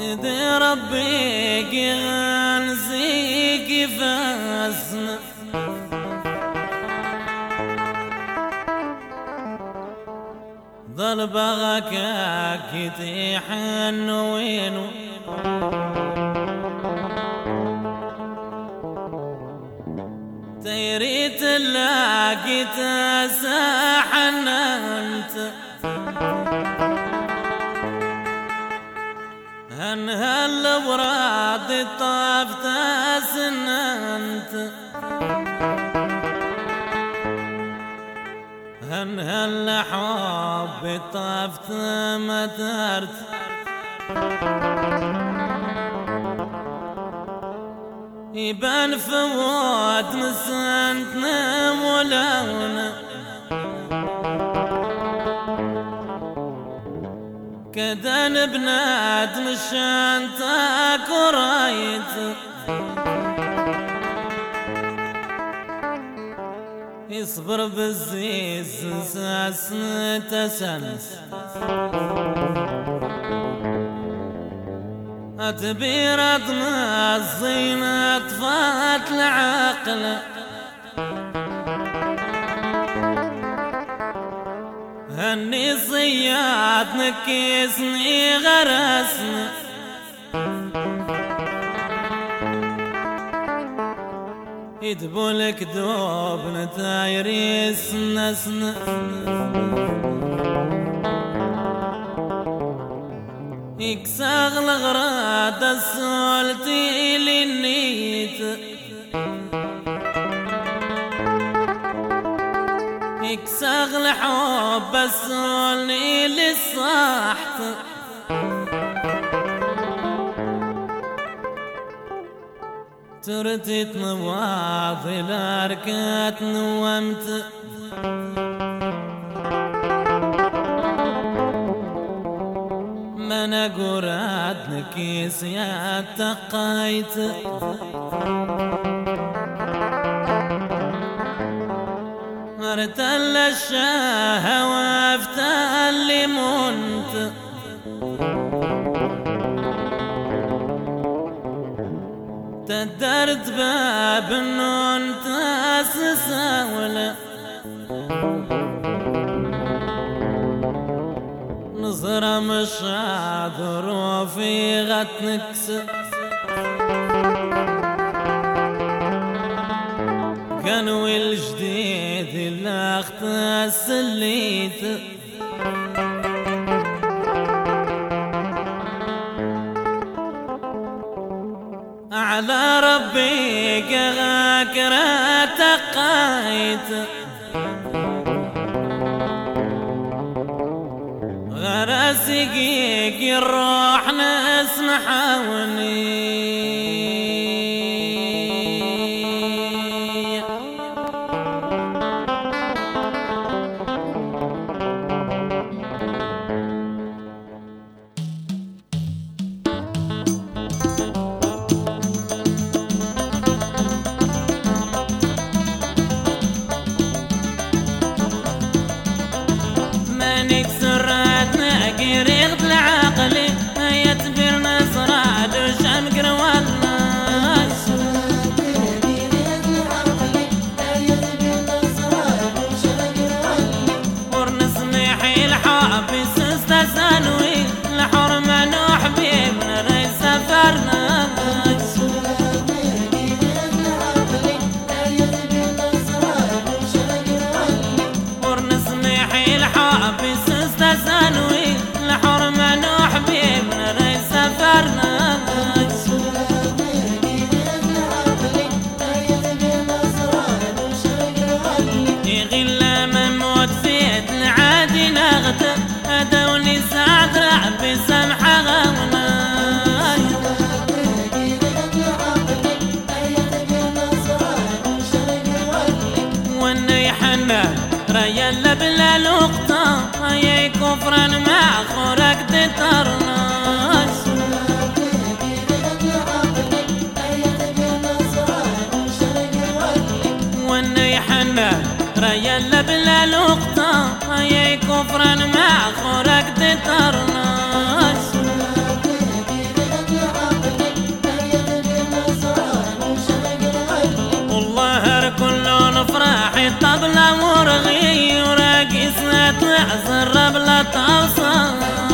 سيدي ربي قنزيك فاسنا ظل بغاك كتيحن وينو. تيريت لاقيت ساحن أنت. هن هالوراد طافت سننت هن هالحب طافت مترت يبان فوات مسنت نام ولونا كدن بنات مشان تاكرايت يصبر بالزيز ساس تسنس. أتبير أطمع الزينة طفات العقل. هني صياد نكيسني غرسنا يدبولك دوب نتايري سنة يكساغ الغراد السولتي للنيت. يكساغ الحب السولني للصحت. ترتيت نواضي لاركات نومت من قراد نكيس يا تقايت ارتل الشاه وافتل منت تدرت باب النون تاسس ولا نظرة مش عذر وفي غتنكس قنوي الجديد اللي اختص الليت على ربي كغاكرة تقايت غرسي قيق الروح نسمح وني قريغ نغدر هدوني سعد رعبي سمحة غونا واني حنان ريال بلا لقطة هيا كفرا مع خورك تطرناش واني حنان فترة يلا بلا لقطة هيا كفرا مع خورك تطرناس والله كل نفرح الطبلة ورغي وراقصنا تعزر بلا توصل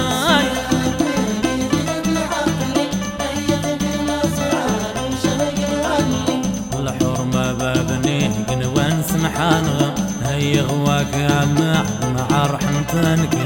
تطرناش مع رحمتك